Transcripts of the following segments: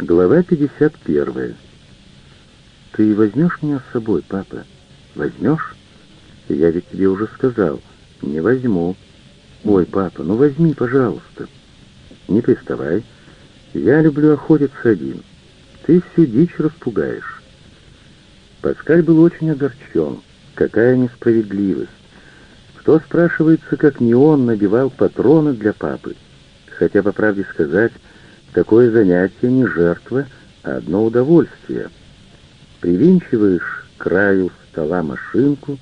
Глава 51. «Ты возьмешь меня с собой, папа? Возьмешь?» «Я ведь тебе уже сказал. Не возьму». «Ой, папа, ну возьми, пожалуйста». «Не приставай. Я люблю охотиться один. Ты всю дичь распугаешь». Паскаль был очень огорчен. Какая несправедливость. Кто, спрашивается, как не он, набивал патроны для папы? Хотя, по правде сказать, такое занятие не жертва, а одно удовольствие. Привинчиваешь к краю стола машинку,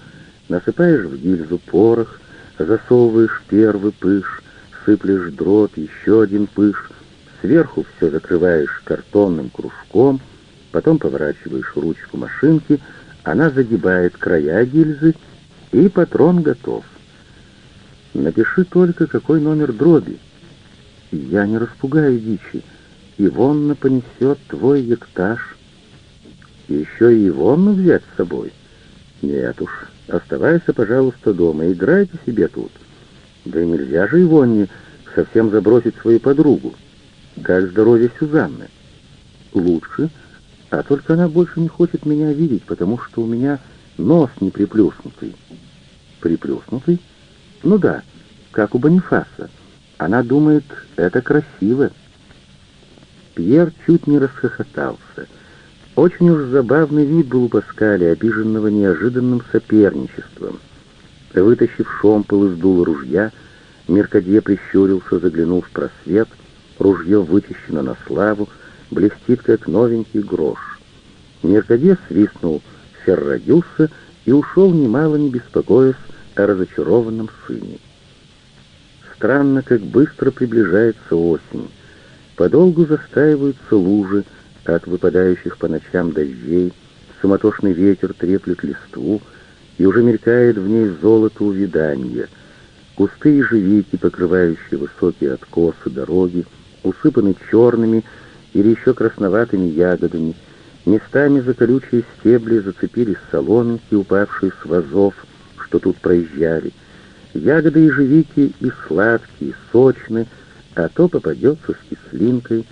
насыпаешь в гильзу порох, засовываешь первый пыш, сыплешь дрот, еще один пыш, сверху все закрываешь картонным кружком, потом поворачиваешь ручку машинки, она загибает края гильзы, и патрон готов. Напиши только, какой номер дроби. Я не распугаю дичи. Ивонна понесет твой ектаж. Еще и Ивонну взять с собой? Нет уж, оставайся, пожалуйста, дома, играйте себе тут. Да и нельзя же Ивонне совсем забросить свою подругу. Как здоровье Сюзанны? Лучше, а только она больше не хочет меня видеть, потому что у меня нос не приплюснутый. Приплюснутый? Ну да, как у Бонифаса. Она думает, это красиво. Пьер чуть не расхохотался. Очень уж забавный вид был у Паскаля, обиженного неожиданным соперничеством. Вытащив шомпол из дула ружья, Меркадье прищурился, заглянул в просвет, ружье вычищено на славу, блестит, как новенький грош. Меркадье свистнул Феррадюса и ушел, немало не беспокоясь о разочарованном сыне. Странно, как быстро приближается осень. Подолгу застаиваются лужи от выпадающих по ночам дождей, суматошный ветер треплет листву, и уже мелькает в ней золото увядания. Кусты ежевики, покрывающие высокие откосы дороги, усыпаны черными или еще красноватыми ягодами, местами за колючие стебли зацепились соломинки, упавшие с вазов, что тут проезжали. Ягоды ежевики и сладкие, и сочные, а то попадется с кислинкой.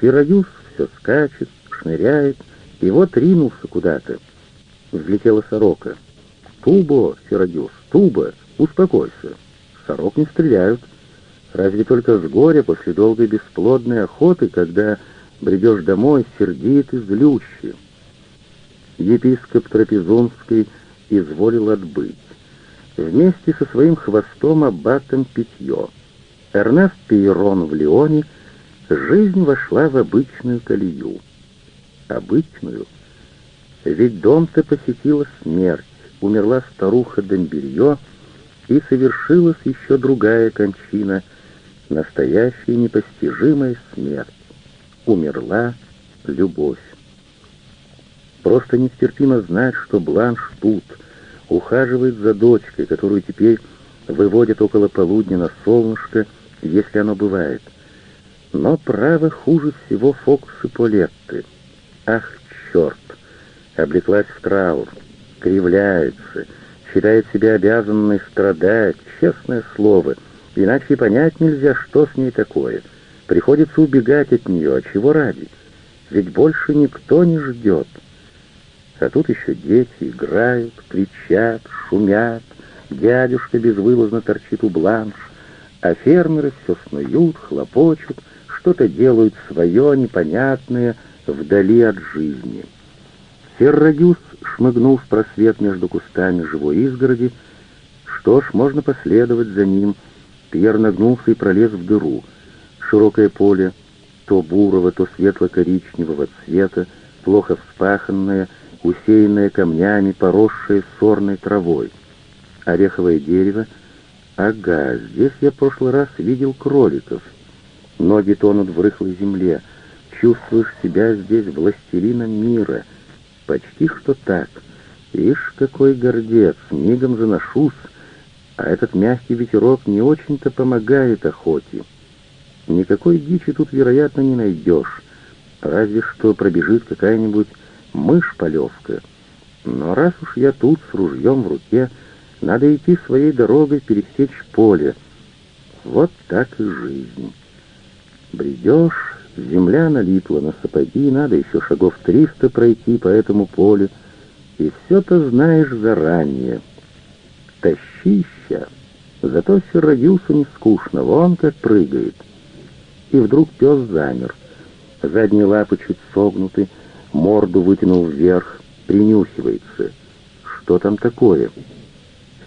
Фераюс все скачет, шныряет, и вот ринулся куда-то. Взлетела сорока. «Тубо, Фераюс, Тубо, успокойся. Сорок не стреляют. Разве только с горя после долгой бесплодной охоты, когда бредешь домой сердит и злющий». Епископ Трапезунский изволил отбыть. Вместе со своим хвостом аббатом Питье. Эрнест Пейрон в Лионе, жизнь вошла в обычную колею. Обычную? Ведь дом-то посетила смерть, умерла старуха Домберье, и совершилась еще другая кончина, настоящая непостижимая смерть. Умерла любовь. Просто нестерпимо знать, что Бланш тут, ухаживает за дочкой, которую теперь выводят около полудня на солнышко, если оно бывает. Но, право, хуже всего фокусы Полетты. Ах, черт! Облеклась в траур, кривляется, считает себя обязанной страдать, честное слово, иначе понять нельзя, что с ней такое. Приходится убегать от нее, а чего ради? Ведь больше никто не ждет. А тут еще дети играют, кричат, шумят, дядюшка безвылазно торчит у бланш, а фермеры все снуют, хлопочут, что-то делают свое, непонятное, вдали от жизни. Феррадюс шмыгнул в просвет между кустами живой изгороди. Что ж, можно последовать за ним. Пьер нагнулся и пролез в дыру. Широкое поле, то бурого, то светло-коричневого цвета, плохо вспаханное, усеянное камнями, поросшее сорной травой. Ореховое дерево. Ага, здесь я в прошлый раз видел кроликов. Ноги тонут в рыхлой земле. Чувствуешь себя здесь властелином мира. Почти что так. Ишь, какой гордец, мигом заношусь. А этот мягкий ветерок не очень-то помогает охоте. Никакой дичи тут, вероятно, не найдешь. Разве что пробежит какая-нибудь мышь-полевка. Но раз уж я тут с ружьем в руке, надо идти своей дорогой, пересечь поле. Вот так и жизнь. Бредешь, Земля налипла на сапоги, надо еще шагов триста пройти по этому полю, и все то знаешь заранее. Тащища! Зато Сиродюсу не скучно, вон как прыгает. И вдруг пес замер. Задние лапы чуть согнуты, морду вытянул вверх, принюхивается. Что там такое?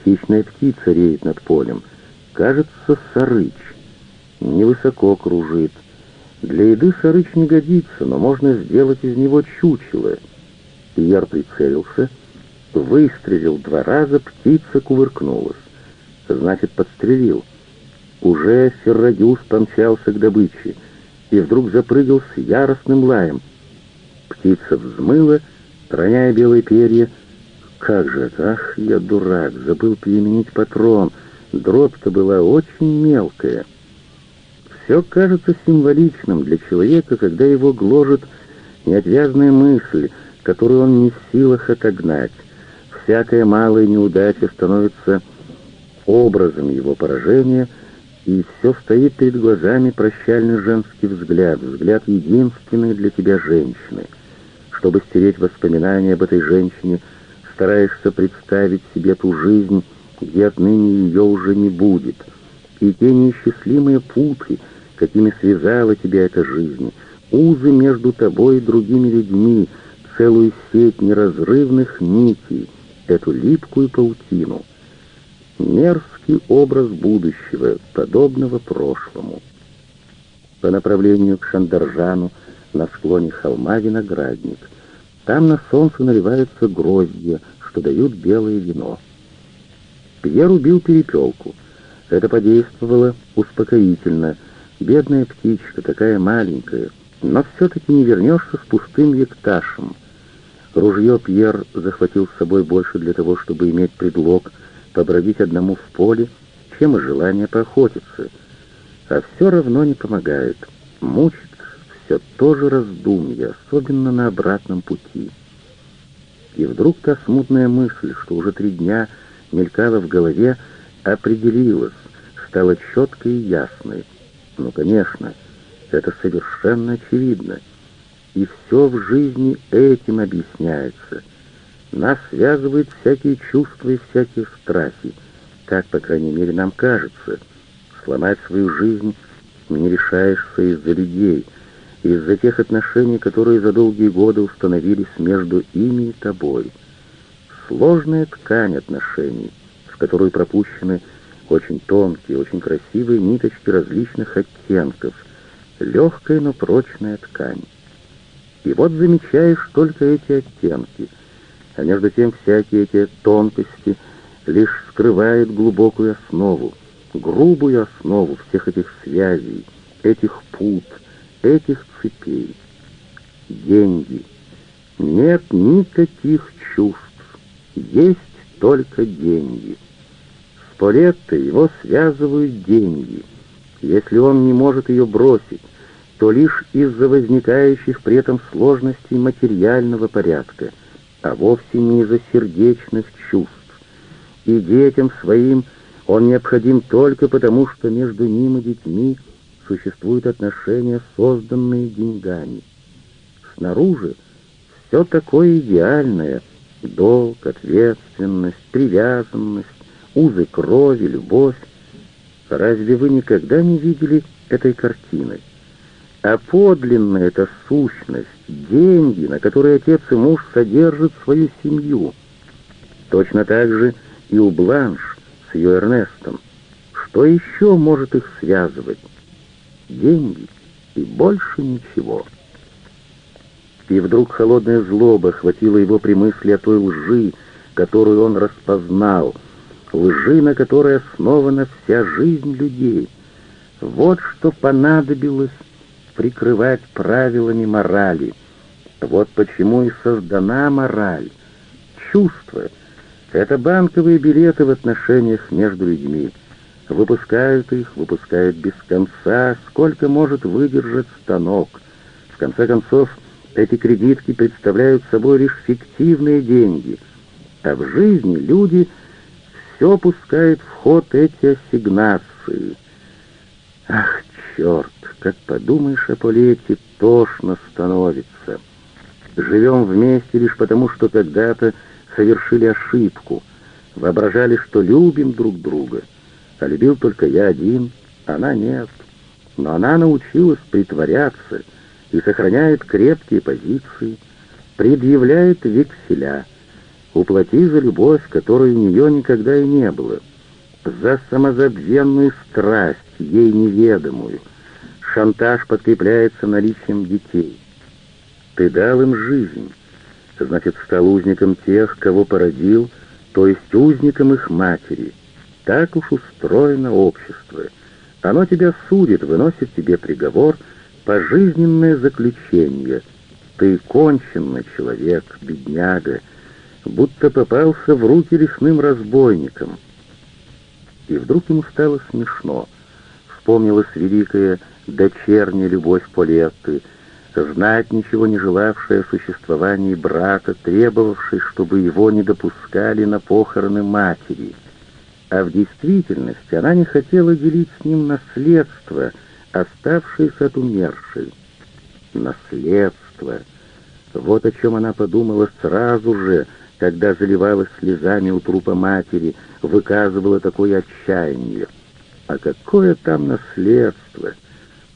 Хищная птица реет над полем. Кажется, сарыч. Невысоко кружит. Для еды сарыч не годится, но можно сделать из него чучело. Пьер прицелился, выстрелил два раза, птица кувыркнулась. Значит, подстрелил. Уже Серрадюс помчался к добыче и вдруг запрыгал с яростным лаем. Птица взмыла, роняя белые перья. Как же это? Ах, я дурак, забыл переменить патрон. Дробь-то была очень мелкая. Все кажется символичным для человека, когда его гложет неотвязная мысль, которую он не в силах отогнать. Всякая малая неудача становится образом его поражения — и все стоит перед глазами прощальный женский взгляд, взгляд единственной для тебя женщины. Чтобы стереть воспоминания об этой женщине, стараешься представить себе ту жизнь, где отныне ее уже не будет, и те неисчислимые путы, какими связала тебя эта жизнь, узы между тобой и другими людьми, целую сеть неразрывных нитей, эту липкую паутину. Мерзкий образ будущего, подобного прошлому. По направлению к Шандаржану на склоне холма виноградник. Там на солнце наливаются гроздья, что дают белое вино. Пьер убил перепелку. Это подействовало успокоительно. Бедная птичка, такая маленькая, но все-таки не вернешься с пустым екташем. Ружье Пьер захватил с собой больше для того, чтобы иметь предлог побродить одному в поле, чем и желание поохотиться. А все равно не помогает. Мучит все то же раздумье, особенно на обратном пути. И вдруг та смутная мысль, что уже три дня мелькала в голове, определилась, стала четкой и ясной. Ну, конечно, это совершенно очевидно. И все в жизни этим объясняется — нас связывают всякие чувства и всякие страхи. Так, по крайней мере, нам кажется. Сломать свою жизнь не решаешься из-за людей, из-за тех отношений, которые за долгие годы установились между ими и тобой. Сложная ткань отношений, в которую пропущены очень тонкие, очень красивые ниточки различных оттенков, легкая, но прочная ткань. И вот замечаешь только эти оттенки — а между тем всякие эти тонкости лишь скрывают глубокую основу, грубую основу всех этих связей, этих пут, этих цепей. Деньги. Нет никаких чувств, есть только деньги. С Полетто его связывают деньги. Если он не может ее бросить, то лишь из-за возникающих при этом сложностей материального порядка — а вовсе не из-за сердечных чувств. И детям своим он необходим только потому, что между ним и детьми существуют отношения, созданные деньгами. Снаружи все такое идеальное — долг, ответственность, привязанность, узы крови, любовь. Разве вы никогда не видели этой картины? А подлинная эта сущность, деньги, на которые отец и муж содержат свою семью. Точно так же и у Бланш с ее Эрнестом. Что еще может их связывать? Деньги и больше ничего. И вдруг холодная злоба охватила его при мысли о той лжи, которую он распознал, лжи, на которой основана вся жизнь людей. Вот что понадобилось прикрывать правилами морали. Вот почему и создана мораль. Чувства — это банковые билеты в отношениях между людьми. Выпускают их, выпускают без конца, сколько может выдержать станок. В конце концов, эти кредитки представляют собой лишь фиктивные деньги. А в жизни люди все пускают в ход эти ассигнации. Ах, черт, как подумаешь о Полете, тошно становится. Живем вместе лишь потому, что когда-то совершили ошибку, воображали, что любим друг друга, а любил только я один, она нет. Но она научилась притворяться и сохраняет крепкие позиции, предъявляет векселя. Уплати за любовь, которой у нее никогда и не было, за самозабвенную страсть, ей неведомую. Шантаж подкрепляется наличием детей. Ты дал им жизнь, значит, стал узником тех, кого породил, то есть узником их матери. Так уж устроено общество. Оно тебя судит, выносит тебе приговор, пожизненное заключение. Ты конченный человек, бедняга, будто попался в руки лесным разбойникам. И вдруг ему стало смешно. Вспомнилась великая дочерняя любовь Полетты, знать ничего не желавшая о существовании брата, требовавшей, чтобы его не допускали на похороны матери. А в действительности она не хотела делить с ним наследство, оставшееся от умершей. Наследство. Вот о чем она подумала сразу же, когда заливалась слезами у трупа матери, выказывала такое отчаяние. А какое там наследство!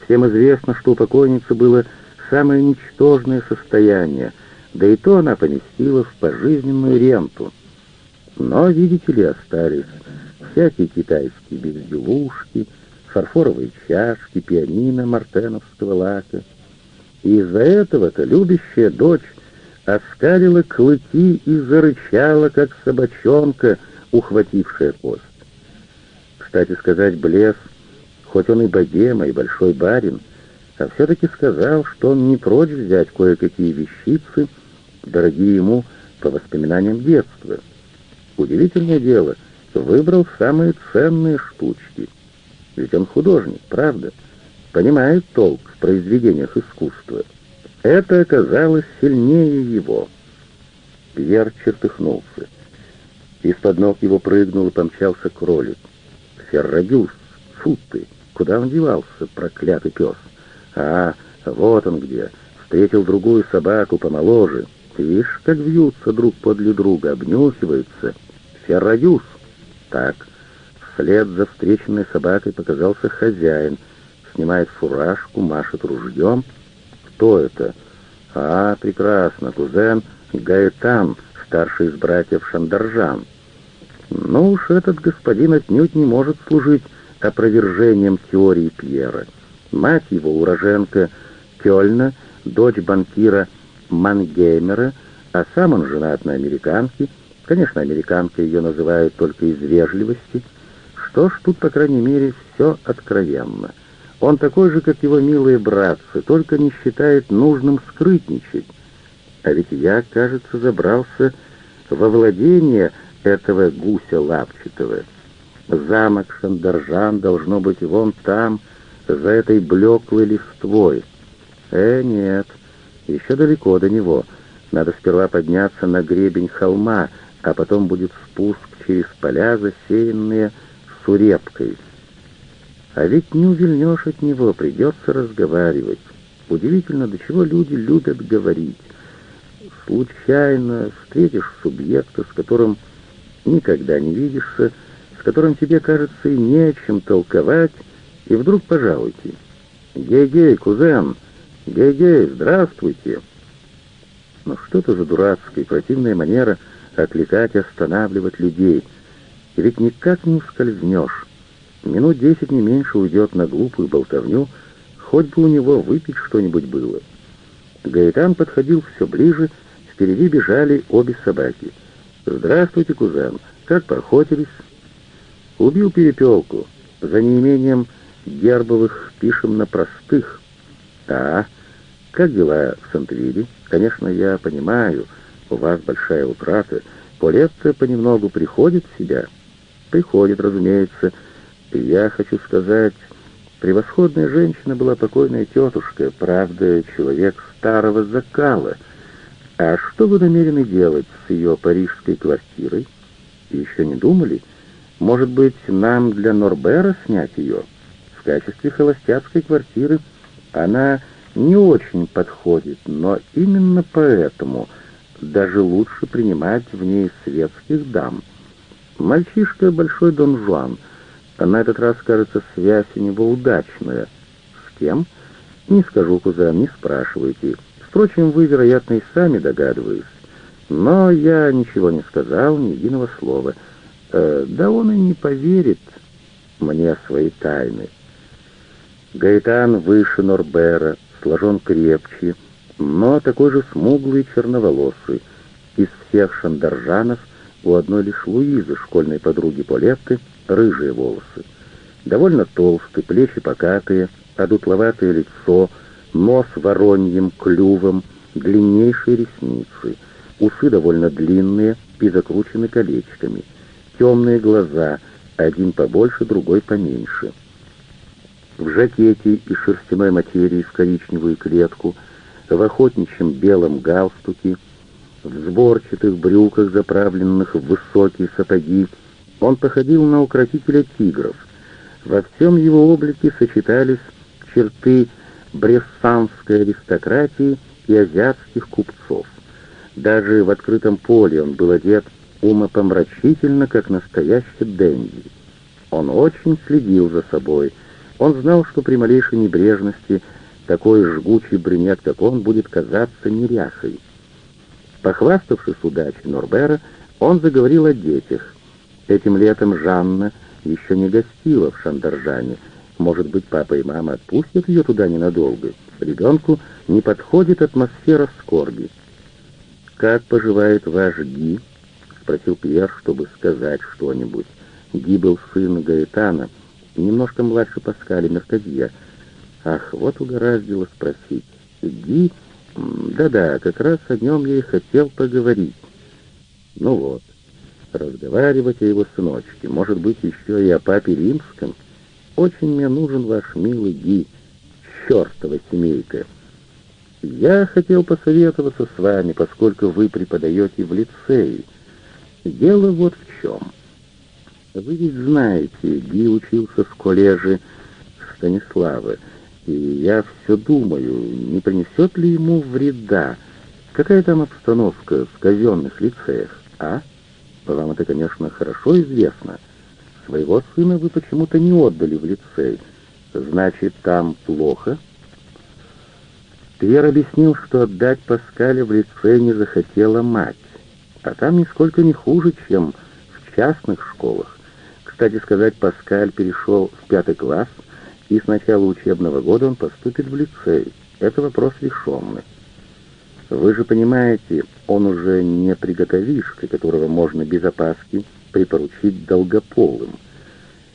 Всем известно, что у покойницы было самое ничтожное состояние, да и то она поместила в пожизненную ренту. Но, видите ли, остались всякие китайские безделушки, фарфоровые чашки, пианино мартеновского лака. И из-за этого-то любящая дочь оскалила клыки и зарычала, как собачонка, ухватившая кость. Кстати сказать, Блес, хоть он и богема, и большой барин, а все-таки сказал, что он не прочь взять кое-какие вещицы, дорогие ему по воспоминаниям детства. Удивительное дело, выбрал самые ценные штучки. Ведь он художник, правда? Понимает толк в произведениях искусства. Это оказалось сильнее его. Пьер чертыхнулся. Из-под ног его прыгнул и помчался кролик. «Феррагюс! Фу ты! Куда он девался, проклятый пес?» «А, вот он где! Встретил другую собаку помоложе. Видишь, как вьются друг подле друга, обнюхиваются. Феррагюс!» «Так!» Вслед за встреченной собакой показался хозяин, снимает фуражку, машет ружьем — кто это? А, прекрасно, кузен Гаэтан, старший из братьев Шандаржан. Ну уж этот господин отнюдь не может служить опровержением теории Пьера. Мать его, уроженка Кёльна, дочь банкира Мангеймера, а сам он женат на американке. Конечно, американка ее называют только из вежливости. Что ж, тут, по крайней мере, все откровенно — он такой же, как его милые братцы, только не считает нужным скрытничать. А ведь я, кажется, забрался во владение этого гуся лапчатого. Замок Шандаржан должно быть вон там, за этой блеклой листвой. Э, нет, еще далеко до него. Надо сперва подняться на гребень холма, а потом будет спуск через поля, засеянные сурепкой. А ведь не увильнешь от него, придется разговаривать. Удивительно, до чего люди любят говорить. Случайно встретишь субъекта, с которым никогда не видишься, с которым тебе кажется и не о чем толковать, и вдруг пожалуйте. «Гей-гей, кузен! Гей-гей, здравствуйте!» Но что это за дурацкая противная манера окликать и останавливать людей? И ведь никак не ускользнешь. Минут десять не меньше уйдет на глупую болтовню, хоть бы у него выпить что-нибудь было. Гаэтан подходил все ближе, впереди бежали обе собаки. «Здравствуйте, кузен, как поохотились?» «Убил перепелку. За неимением гербовых пишем на простых». «А, как дела в Сантвиле? Конечно, я понимаю, у вас большая утрата. Полетта понемногу приходит в себя?» «Приходит, разумеется, я хочу сказать, превосходная женщина была покойная тетушка, правда, человек старого закала. А что вы намерены делать с ее парижской квартирой? Еще не думали? Может быть, нам для Норбера снять ее? В качестве холостяцкой квартиры она не очень подходит, но именно поэтому даже лучше принимать в ней светских дам. Мальчишка — большой Дон Жуан. На этот раз, кажется, связь у него удачная. С кем? Не скажу, кузен, не спрашивайте. Впрочем, вы, вероятно, и сами догадываетесь. Но я ничего не сказал, ни единого слова. Э, да он и не поверит мне свои тайны. Гаэтан выше Норбера, сложен крепче, но такой же смуглый и черноволосый. Из всех шандаржанов у одной лишь Луизы, школьной подруги Полетты, рыжие волосы. Довольно толстый, плечи покатые, одутловатое лицо, нос вороньим клювом, длиннейшие ресницы, усы довольно длинные и закручены колечками, темные глаза, один побольше, другой поменьше. В жакете и шерстяной материи в коричневую клетку, в охотничьем белом галстуке, в сборчатых брюках, заправленных в высокие сапоги, он походил на укротителя тигров. Во всем его облике сочетались черты брессанской аристократии и азиатских купцов. Даже в открытом поле он был одет умопомрачительно, как настоящий денди. Он очень следил за собой. Он знал, что при малейшей небрежности такой жгучий брюнет, как он, будет казаться неряхой. Похваставшись удачей Норбера, он заговорил о детях. Этим летом Жанна еще не гостила в Шандаржане, может быть, папа и мама отпустят ее туда ненадолго. Ребенку не подходит атмосфера скорби. «Как поживает ваш Ги?» — спросил Пьер, чтобы сказать что-нибудь. Ги был сын Гаэтана, немножко младше Паскаля Меркадье. Ах, вот угораздило спросить. Ги... Да-да, как раз о нем я и хотел поговорить. Ну вот, разговаривать о его сыночке, может быть, еще и о папе римском — очень мне нужен ваш милый Ги, чертова семейка. Я хотел посоветоваться с вами, поскольку вы преподаете в лицее. Дело вот в чем. Вы ведь знаете, Ги учился в коллеже Станислава, и я все думаю, не принесет ли ему вреда. Какая там обстановка в казенных лицеях, а? Вам это, конечно, хорошо известно. — Своего сына вы почему-то не отдали в лицей. Значит, там плохо?» Пьер объяснил, что отдать Паскаля в лицей не захотела мать, а там нисколько не хуже, чем в частных школах. Кстати сказать, Паскаль перешел в пятый класс, и с начала учебного года он поступит в лицей. Это вопрос решенный. Вы же понимаете, он уже не приготовишка, которого можно без опаски припоручить долгополым.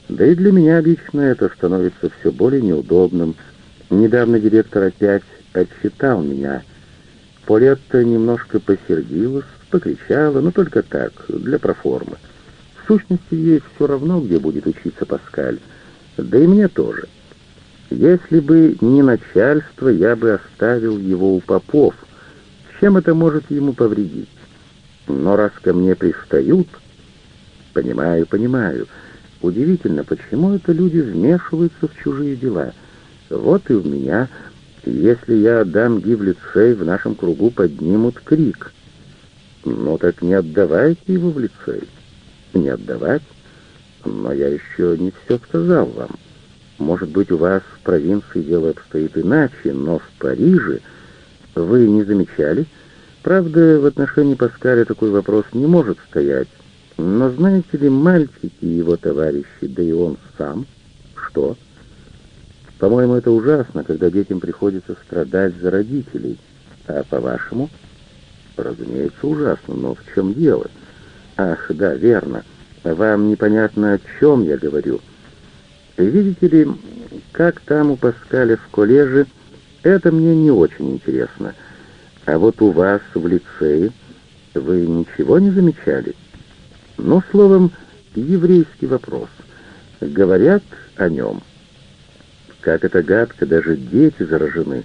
Да и для меня лично это становится все более неудобным. Недавно директор опять отчитал меня. Полетта немножко посердилась, покричала, но только так, для проформы. В сущности, ей все равно, где будет учиться Паскаль. Да и мне тоже. Если бы не начальство, я бы оставил его у попов. Чем это может ему повредить? Но раз ко мне пристают, Понимаю, понимаю. Удивительно, почему это люди вмешиваются в чужие дела. Вот и у меня, если я отдам Ги в лицей, в нашем кругу поднимут крик. Ну так не отдавайте его в лицей. Не отдавать? Но я еще не все сказал вам. Может быть, у вас в провинции дело обстоит иначе, но в Париже вы не замечали? Правда, в отношении Паскаля такой вопрос не может стоять. Но знаете ли, мальчики и его товарищи, да и он сам, что? По-моему, это ужасно, когда детям приходится страдать за родителей. А по-вашему? Разумеется, ужасно, но в чем дело? Ах, да, верно. Вам непонятно, о чем я говорю. Видите ли, как там у Паскаля в коллеже, это мне не очень интересно. А вот у вас в лицее вы ничего не замечали? — но, словом, еврейский вопрос. Говорят о нем. Как это гадко, даже дети заражены.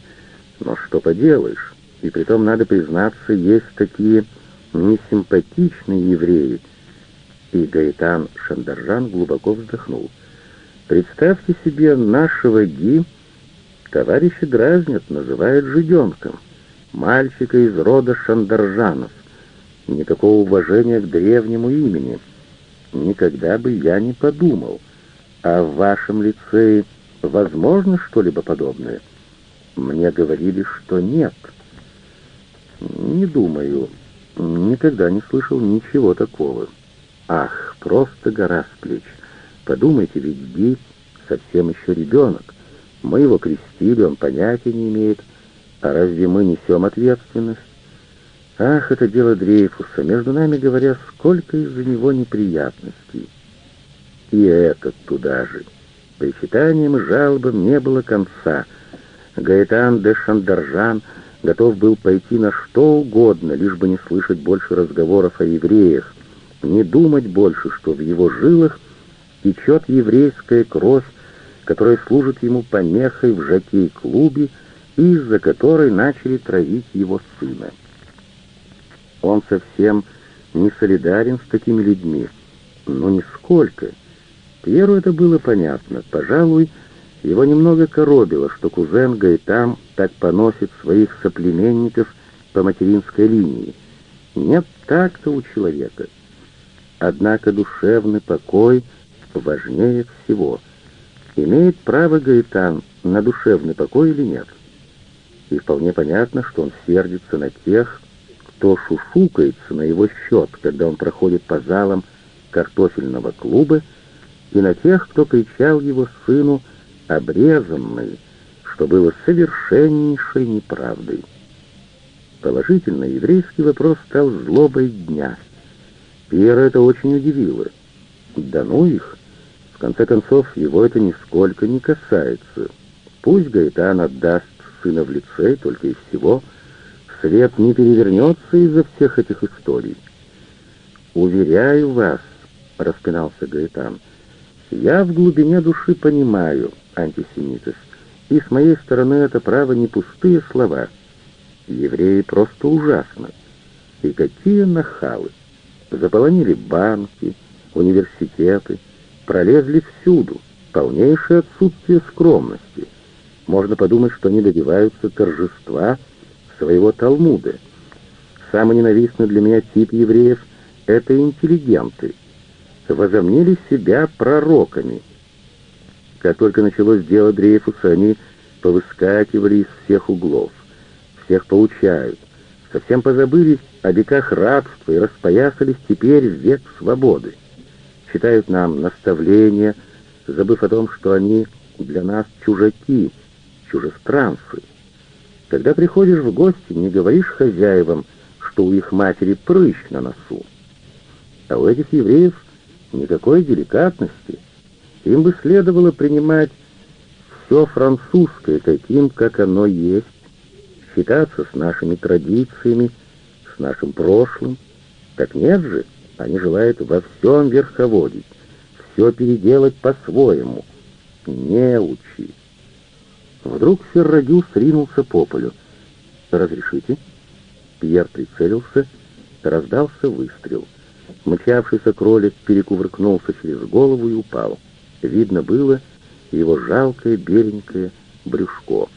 Но что поделаешь? И притом, надо признаться, есть такие несимпатичные евреи. И Гаитан Шандаржан глубоко вздохнул. Представьте себе нашего Ги, товарищи дразнят, называют жиденком, мальчика из рода Шандаржанов. Никакого уважения к древнему имени. Никогда бы я не подумал. А в вашем лицее возможно что-либо подобное? Мне говорили, что нет. Не думаю. Никогда не слышал ничего такого. Ах, просто гора с плеч. Подумайте, ведь Ги совсем еще ребенок. Мы его крестили, он понятия не имеет. А разве мы несем ответственность? Ах, это дело Дрейфуса. Между нами говоря, сколько из-за него неприятностей. И этот туда же. Причитаниям и жалобам не было конца. Гаэтан де Шандаржан готов был пойти на что угодно, лишь бы не слышать больше разговоров о евреях, не думать больше, что в его жилах течет еврейская кровь, которая служит ему помехой в жокей-клубе и из-за которой начали травить его сына. Он совсем не солидарен с такими людьми, но нисколько. Пьеру это было понятно. Пожалуй, его немного коробило, что кузен Гайтам так поносит своих соплеменников по материнской линии. Нет так-то у человека. Однако душевный покой важнее всего. Имеет право Гаитан на душевный покой или нет? И вполне понятно, что он сердится на тех, кто шушукается на его счет, когда он проходит по залам картофельного клуба, и на тех, кто кричал его сыну обрезанный, что было совершеннейшей неправдой. Положительно, еврейский вопрос стал злобой дня. Пьера это очень удивило. Да ну их! Конце концов, его это нисколько не касается. Пусть Гаэтан отдаст сына в лицей, только и всего. Свет не перевернется из-за всех этих историй. «Уверяю вас», — распинался Гаэтан, — «я в глубине души понимаю антисемитов, и с моей стороны это право не пустые слова. Евреи просто ужасно. И какие нахалы! Заполонили банки, университеты, пролезли всюду, полнейшее отсутствие скромности. Можно подумать, что они добиваются торжества своего Талмуда. Самый ненавистный для меня тип евреев — это интеллигенты. Возомнили себя пророками. Как только началось дело Дрейфуса, они повыскакивали из всех углов. Всех получают. Совсем позабыли о веках рабства и распоясались теперь в век свободы. Читают нам наставления, забыв о том, что они для нас чужаки — чужестранцы. Когда приходишь в гости, не говоришь хозяевам, что у их матери прыщ на носу. А у этих евреев никакой деликатности. Им бы следовало принимать все французское таким, как оно есть, считаться с нашими традициями, с нашим прошлым. Так нет же, они желают во всем верховодить, все переделать по-своему. Не учи. Вдруг Феррадюс ринулся по полю. «Разрешите?» Пьер прицелился, раздался выстрел. Мчавшийся кролик перекувыркнулся через голову и упал. Видно было его жалкое беленькое брюшко.